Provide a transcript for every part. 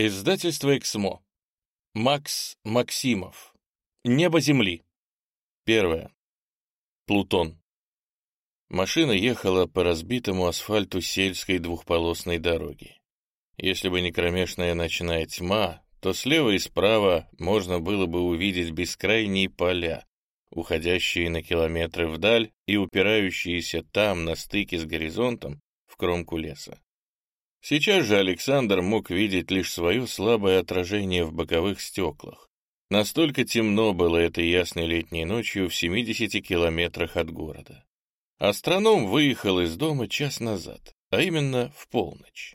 Издательство «Эксмо». Макс Максимов. Небо Земли. Первое. Плутон. Машина ехала по разбитому асфальту сельской двухполосной дороги. Если бы не кромешная ночная тьма, то слева и справа можно было бы увидеть бескрайние поля, уходящие на километры вдаль и упирающиеся там, на стыке с горизонтом, в кромку леса. Сейчас же Александр мог видеть лишь свое слабое отражение в боковых стеклах. Настолько темно было этой ясной летней ночью в 70 километрах от города. Астроном выехал из дома час назад, а именно в полночь.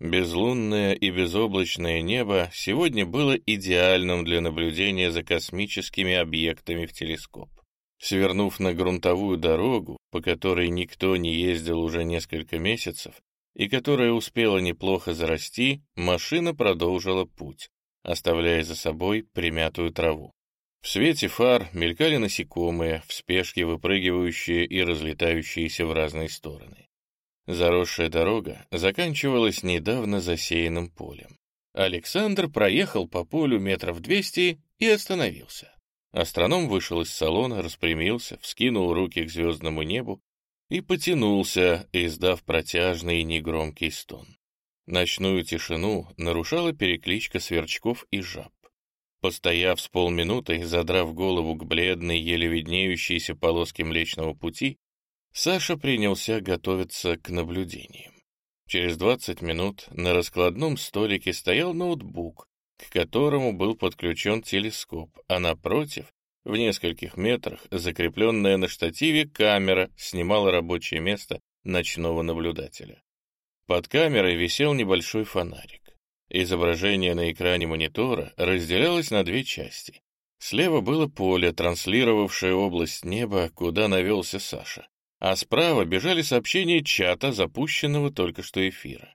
Безлунное и безоблачное небо сегодня было идеальным для наблюдения за космическими объектами в телескоп. Свернув на грунтовую дорогу, по которой никто не ездил уже несколько месяцев, и которая успела неплохо зарасти, машина продолжила путь, оставляя за собой примятую траву. В свете фар мелькали насекомые, в спешке выпрыгивающие и разлетающиеся в разные стороны. Заросшая дорога заканчивалась недавно засеянным полем. Александр проехал по полю метров двести и остановился. Астроном вышел из салона, распрямился, вскинул руки к звездному небу и потянулся, издав протяжный негромкий стон. Ночную тишину нарушала перекличка сверчков и жаб. Постояв с полминуты, задрав голову к бледной, еле виднеющейся полоске Млечного Пути, Саша принялся готовиться к наблюдениям. Через двадцать минут на раскладном столике стоял ноутбук, к которому был подключен телескоп, а напротив в нескольких метрах закрепленная на штативе камера снимала рабочее место ночного наблюдателя. Под камерой висел небольшой фонарик. Изображение на экране монитора разделялось на две части. Слева было поле, транслировавшее область неба, куда навелся Саша, а справа бежали сообщения чата, запущенного только что эфира.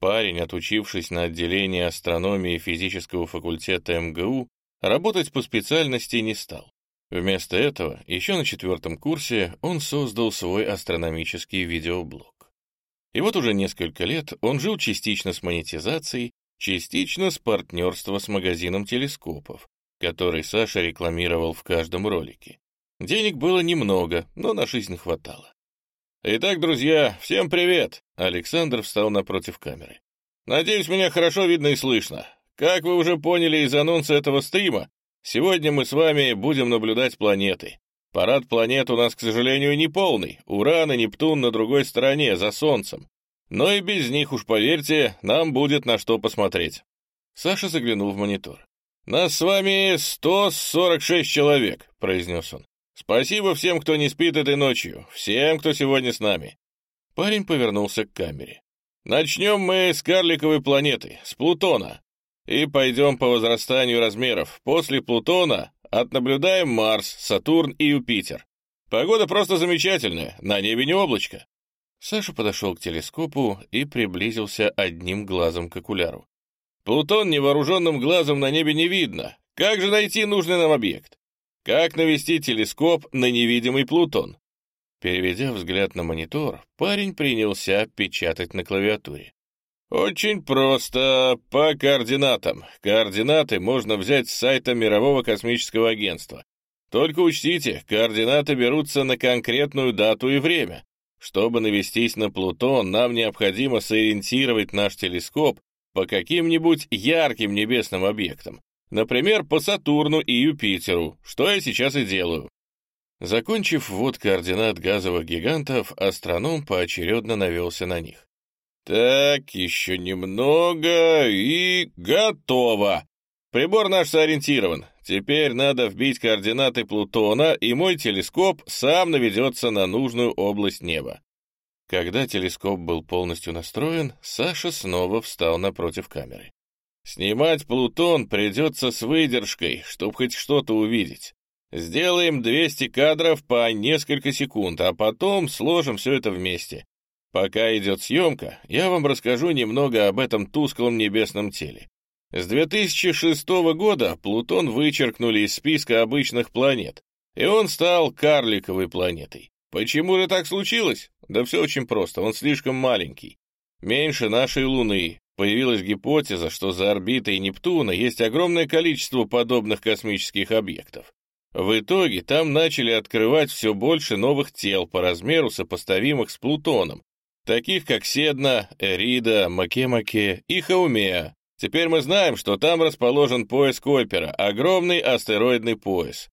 Парень, отучившись на отделении астрономии физического факультета МГУ, Работать по специальности не стал. Вместо этого, еще на четвертом курсе, он создал свой астрономический видеоблог. И вот уже несколько лет он жил частично с монетизацией, частично с партнерства с магазином телескопов, который Саша рекламировал в каждом ролике. Денег было немного, но на жизнь хватало. «Итак, друзья, всем привет!» Александр встал напротив камеры. «Надеюсь, меня хорошо видно и слышно. Как вы уже поняли из анонса этого стрима, сегодня мы с вами будем наблюдать планеты. Парад планет у нас, к сожалению, не полный. Уран и Нептун на другой стороне, за Солнцем. Но и без них, уж поверьте, нам будет на что посмотреть. Саша заглянул в монитор. «Нас с вами 146 человек», — произнес он. «Спасибо всем, кто не спит этой ночью, всем, кто сегодня с нами». Парень повернулся к камере. «Начнем мы с карликовой планеты, с Плутона и пойдем по возрастанию размеров. После Плутона отнаблюдаем Марс, Сатурн и Юпитер. Погода просто замечательная, на небе не облачко. Саша подошел к телескопу и приблизился одним глазом к окуляру. Плутон невооруженным глазом на небе не видно. Как же найти нужный нам объект? Как навести телескоп на невидимый Плутон? Переведя взгляд на монитор, парень принялся печатать на клавиатуре. Очень просто, по координатам. Координаты можно взять с сайта Мирового космического агентства. Только учтите, координаты берутся на конкретную дату и время. Чтобы навестись на Плутон, нам необходимо сориентировать наш телескоп по каким-нибудь ярким небесным объектам. Например, по Сатурну и Юпитеру, что я сейчас и делаю. Закончив ввод координат газовых гигантов, астроном поочередно навелся на них. Так, еще немного и готово. Прибор наш сориентирован. Теперь надо вбить координаты Плутона, и мой телескоп сам наведется на нужную область неба. Когда телескоп был полностью настроен, Саша снова встал напротив камеры. Снимать Плутон придется с выдержкой, чтобы хоть что-то увидеть. Сделаем 200 кадров по несколько секунд, а потом сложим все это вместе. Пока идет съемка, я вам расскажу немного об этом тусклом небесном теле. С 2006 года Плутон вычеркнули из списка обычных планет, и он стал карликовой планетой. Почему же так случилось? Да все очень просто, он слишком маленький. Меньше нашей Луны, Появилась гипотеза, что за орбитой Нептуна есть огромное количество подобных космических объектов. В итоге там начали открывать все больше новых тел по размеру, сопоставимых с Плутоном, таких как Седна, Эрида, Макемаке и Хаумеа. Теперь мы знаем, что там расположен пояс Койпера, огромный астероидный пояс.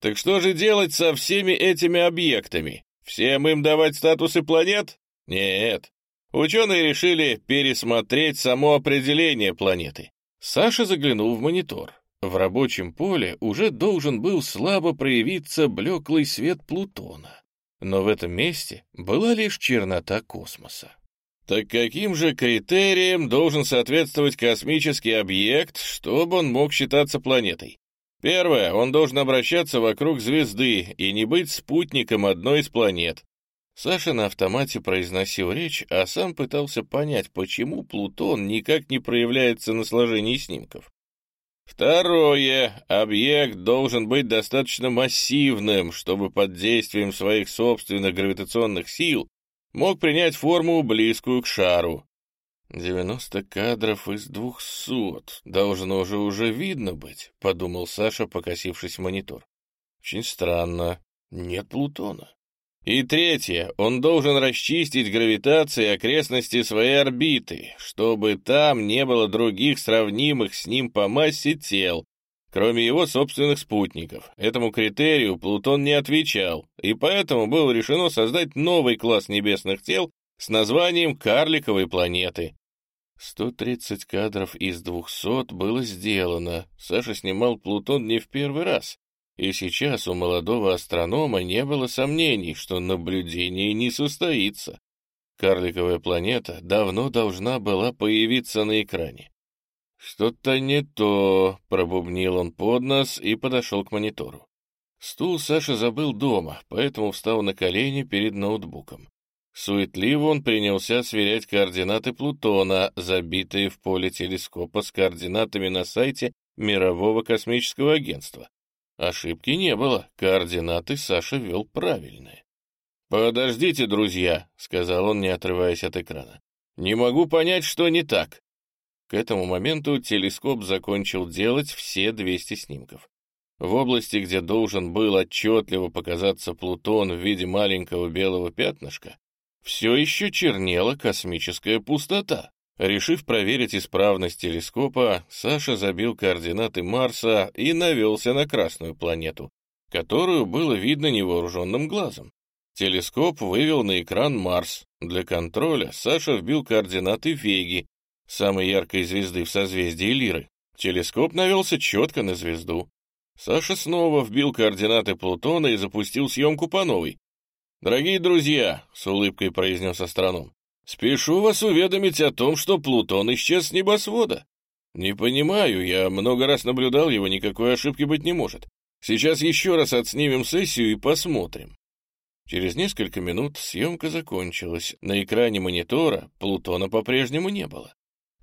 Так что же делать со всеми этими объектами? Всем им давать статусы планет? Нет. Ученые решили пересмотреть само определение планеты. Саша заглянул в монитор. В рабочем поле уже должен был слабо проявиться блеклый свет Плутона. Но в этом месте была лишь чернота космоса. Так каким же критериям должен соответствовать космический объект, чтобы он мог считаться планетой? Первое, он должен обращаться вокруг звезды и не быть спутником одной из планет. Саша на автомате произносил речь, а сам пытался понять, почему Плутон никак не проявляется на сложении снимков. Второе. Объект должен быть достаточно массивным, чтобы под действием своих собственных гравитационных сил мог принять форму, близкую к шару. 90 кадров из двухсот. Должно же уже видно быть, — подумал Саша, покосившись в монитор. Очень странно. Нет Плутона. И третье, он должен расчистить гравитацией окрестности своей орбиты, чтобы там не было других сравнимых с ним по массе тел, кроме его собственных спутников. Этому критерию Плутон не отвечал, и поэтому было решено создать новый класс небесных тел с названием «Карликовой планеты». 130 кадров из 200 было сделано. Саша снимал Плутон не в первый раз. И сейчас у молодого астронома не было сомнений, что наблюдение не состоится. Карликовая планета давно должна была появиться на экране. «Что-то не то», — пробубнил он под нос и подошел к монитору. Стул Саша забыл дома, поэтому встал на колени перед ноутбуком. Суетливо он принялся сверять координаты Плутона, забитые в поле телескопа с координатами на сайте Мирового космического агентства. Ошибки не было, координаты Саша ввел правильные. «Подождите, друзья», — сказал он, не отрываясь от экрана. «Не могу понять, что не так». К этому моменту телескоп закончил делать все 200 снимков. В области, где должен был отчетливо показаться Плутон в виде маленького белого пятнышка, все еще чернела космическая пустота. Решив проверить исправность телескопа, Саша забил координаты Марса и навелся на Красную планету, которую было видно невооруженным глазом. Телескоп вывел на экран Марс. Для контроля Саша вбил координаты Веги, самой яркой звезды в созвездии Лиры. Телескоп навелся четко на звезду. Саша снова вбил координаты Плутона и запустил съемку по новой. «Дорогие друзья», — с улыбкой произнес астроном, Спешу вас уведомить о том, что Плутон исчез с небосвода. Не понимаю, я много раз наблюдал его, никакой ошибки быть не может. Сейчас еще раз отснимем сессию и посмотрим. Через несколько минут съемка закончилась. На экране монитора Плутона по-прежнему не было.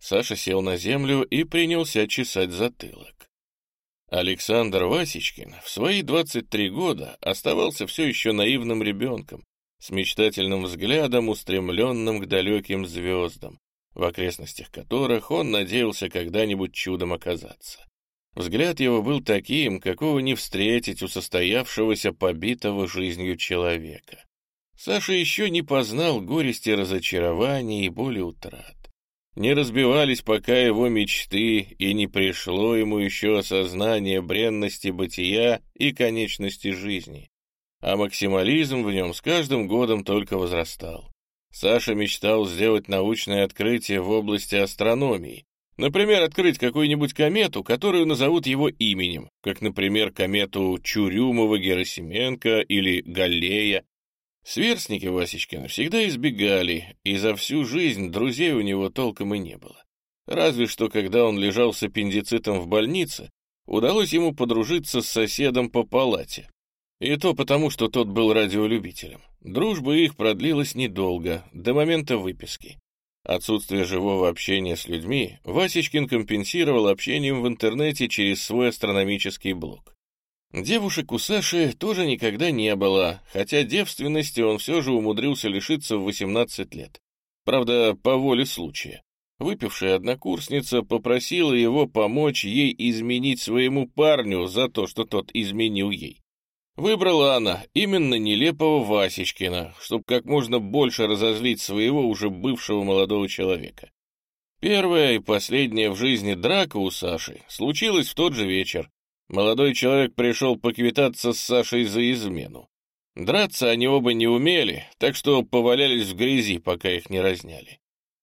Саша сел на землю и принялся чесать затылок. Александр Васечкин в свои 23 года оставался все еще наивным ребенком, с мечтательным взглядом, устремленным к далеким звездам, в окрестностях которых он надеялся когда-нибудь чудом оказаться. Взгляд его был таким, какого не встретить у состоявшегося побитого жизнью человека. Саша еще не познал горести разочарования и боли утрат. Не разбивались пока его мечты, и не пришло ему еще осознание бренности бытия и конечности жизни а максимализм в нем с каждым годом только возрастал. Саша мечтал сделать научное открытие в области астрономии, Например, открыть какую-нибудь комету, которую назовут его именем, как, например, комету Чурюмова-Герасименко или Галлея. Сверстники Васечкина всегда избегали, и за всю жизнь друзей у него толком и не было. Разве что, когда он лежал с аппендицитом в больнице, удалось ему подружиться с соседом по палате, и то потому, что тот был радиолюбителем. Дружба их продлилась недолго, до момента выписки. Отсутствие живого общения с людьми Васечкин компенсировал общением в интернете через свой астрономический блог. Девушек у Саши тоже никогда не было, хотя девственности он все же умудрился лишиться в 18 лет. Правда, по воле случая. выпившая однокурсница попросила его помочь ей изменить своему парню за то, что тот изменил ей. Выбрала она именно нелепого Васечкина, чтобы как можно больше разозлить своего уже бывшего молодого человека. Первая и последняя в жизни драка у Саши случилась в тот же вечер. Молодой человек пришел поквитаться с Сашей за измену. Драться они оба не умели, так что повалялись в грязи, пока их не разняли.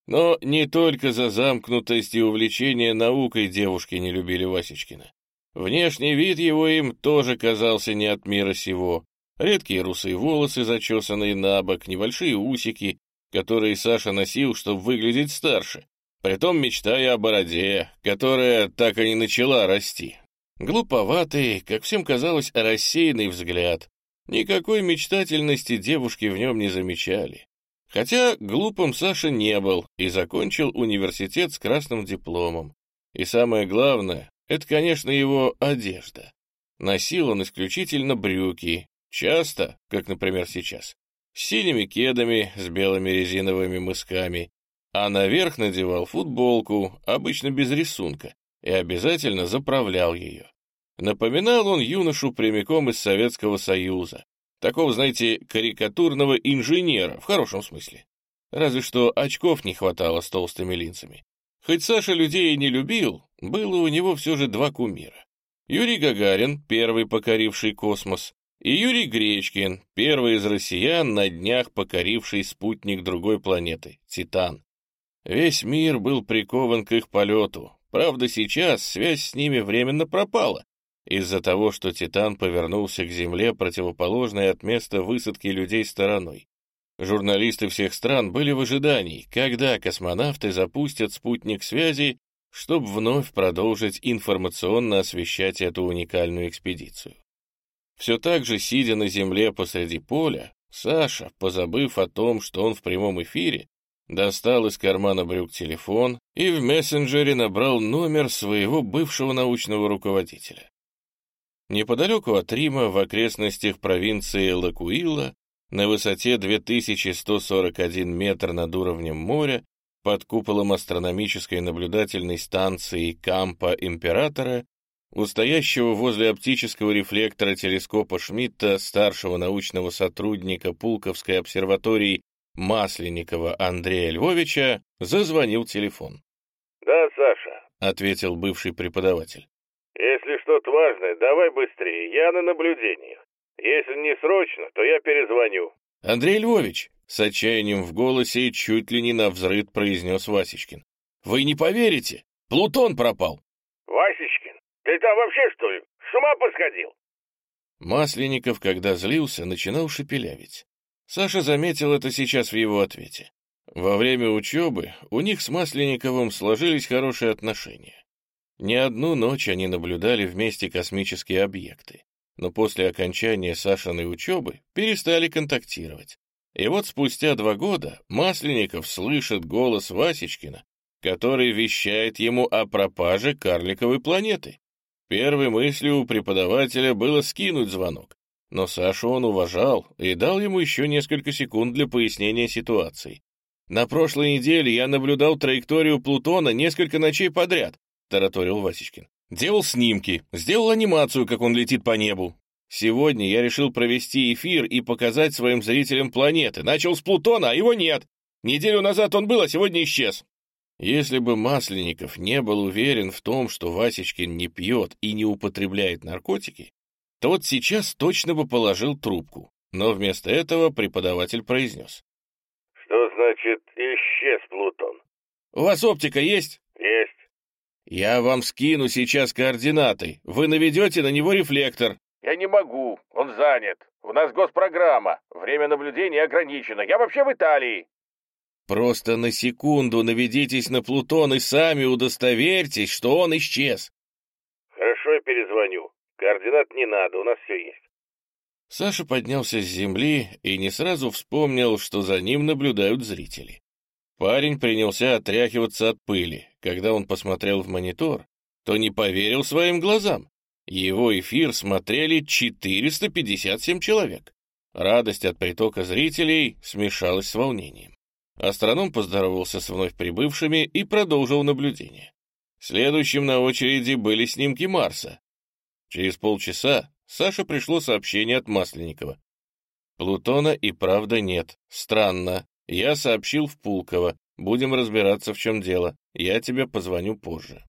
Но не только за замкнутость и увлечение наукой девушки не любили Васечкина. Внешний вид его им тоже казался не от мира сего. Редкие русые волосы, зачесанные на бок, небольшие усики, которые Саша носил, чтобы выглядеть старше, притом мечтая о бороде, которая так и не начала расти. Глуповатый, как всем казалось, рассеянный взгляд. Никакой мечтательности девушки в нем не замечали. Хотя глупым Саша не был и закончил университет с красным дипломом. И самое главное, это, конечно, его одежда. Носил он исключительно брюки, часто, как, например, сейчас, с синими кедами, с белыми резиновыми мысками, а наверх надевал футболку, обычно без рисунка, и обязательно заправлял ее. Напоминал он юношу прямиком из Советского Союза, такого, знаете, карикатурного инженера, в хорошем смысле. Разве что очков не хватало с толстыми линзами. Хоть Саша людей и не любил, было у него все же два кумира. Юрий Гагарин, первый покоривший космос, и Юрий Гречкин, первый из россиян, на днях покоривший спутник другой планеты — Титан. Весь мир был прикован к их полету. Правда, сейчас связь с ними временно пропала, из-за того, что Титан повернулся к Земле, противоположной от места высадки людей стороной. Журналисты всех стран были в ожидании, когда космонавты запустят спутник связи, чтобы вновь продолжить информационно освещать эту уникальную экспедицию. Все так же, сидя на земле посреди поля, Саша, позабыв о том, что он в прямом эфире, достал из кармана брюк телефон и в мессенджере набрал номер своего бывшего научного руководителя. Неподалеку от Рима, в окрестностях провинции Лакуила, на высоте 2141 метр над уровнем моря, под куполом астрономической наблюдательной станции Кампа Императора, у стоящего возле оптического рефлектора телескопа Шмидта старшего научного сотрудника Пулковской обсерватории Масленникова Андрея Львовича, зазвонил телефон. «Да, Саша», — ответил бывший преподаватель. Если что-то важное, давай быстрее, я на наблюдениях. Если не срочно, то я перезвоню. Андрей Львович, с отчаянием в голосе чуть ли не на взрыв произнес Васечкин. Вы не поверите, Плутон пропал. Васечкин, ты там вообще что ли? С ума посходил? Масленников, когда злился, начинал шепелявить. Саша заметил это сейчас в его ответе. Во время учебы у них с Масленниковым сложились хорошие отношения. Не одну ночь они наблюдали вместе космические объекты, но после окончания Сашиной учебы перестали контактировать. И вот спустя два года Масленников слышит голос Васечкина, который вещает ему о пропаже карликовой планеты. Первой мыслью у преподавателя было скинуть звонок, но Сашу он уважал и дал ему еще несколько секунд для пояснения ситуации. На прошлой неделе я наблюдал траекторию Плутона несколько ночей подряд, тараторил Васечкин. «Делал снимки, сделал анимацию, как он летит по небу. Сегодня я решил провести эфир и показать своим зрителям планеты. Начал с Плутона, а его нет. Неделю назад он был, а сегодня исчез». Если бы Масленников не был уверен в том, что Васечкин не пьет и не употребляет наркотики, то вот сейчас точно бы положил трубку. Но вместо этого преподаватель произнес. «Что значит исчез Плутон?» «У вас оптика есть?» «Есть». «Я вам скину сейчас координаты. Вы наведете на него рефлектор». «Я не могу. Он занят. У нас госпрограмма. Время наблюдения ограничено. Я вообще в Италии». «Просто на секунду наведитесь на Плутон и сами удостоверьтесь, что он исчез». «Хорошо, я перезвоню. Координат не надо, у нас все есть». Саша поднялся с земли и не сразу вспомнил, что за ним наблюдают зрители. Парень принялся отряхиваться от пыли. Когда он посмотрел в монитор, то не поверил своим глазам. Его эфир смотрели 457 человек. Радость от притока зрителей смешалась с волнением. Астроном поздоровался с вновь прибывшими и продолжил наблюдение. Следующим на очереди были снимки Марса. Через полчаса Саше пришло сообщение от Масленникова. Плутона и правда нет. Странно. Я сообщил в Пулково. Будем разбираться, в чем дело. Я тебе позвоню позже.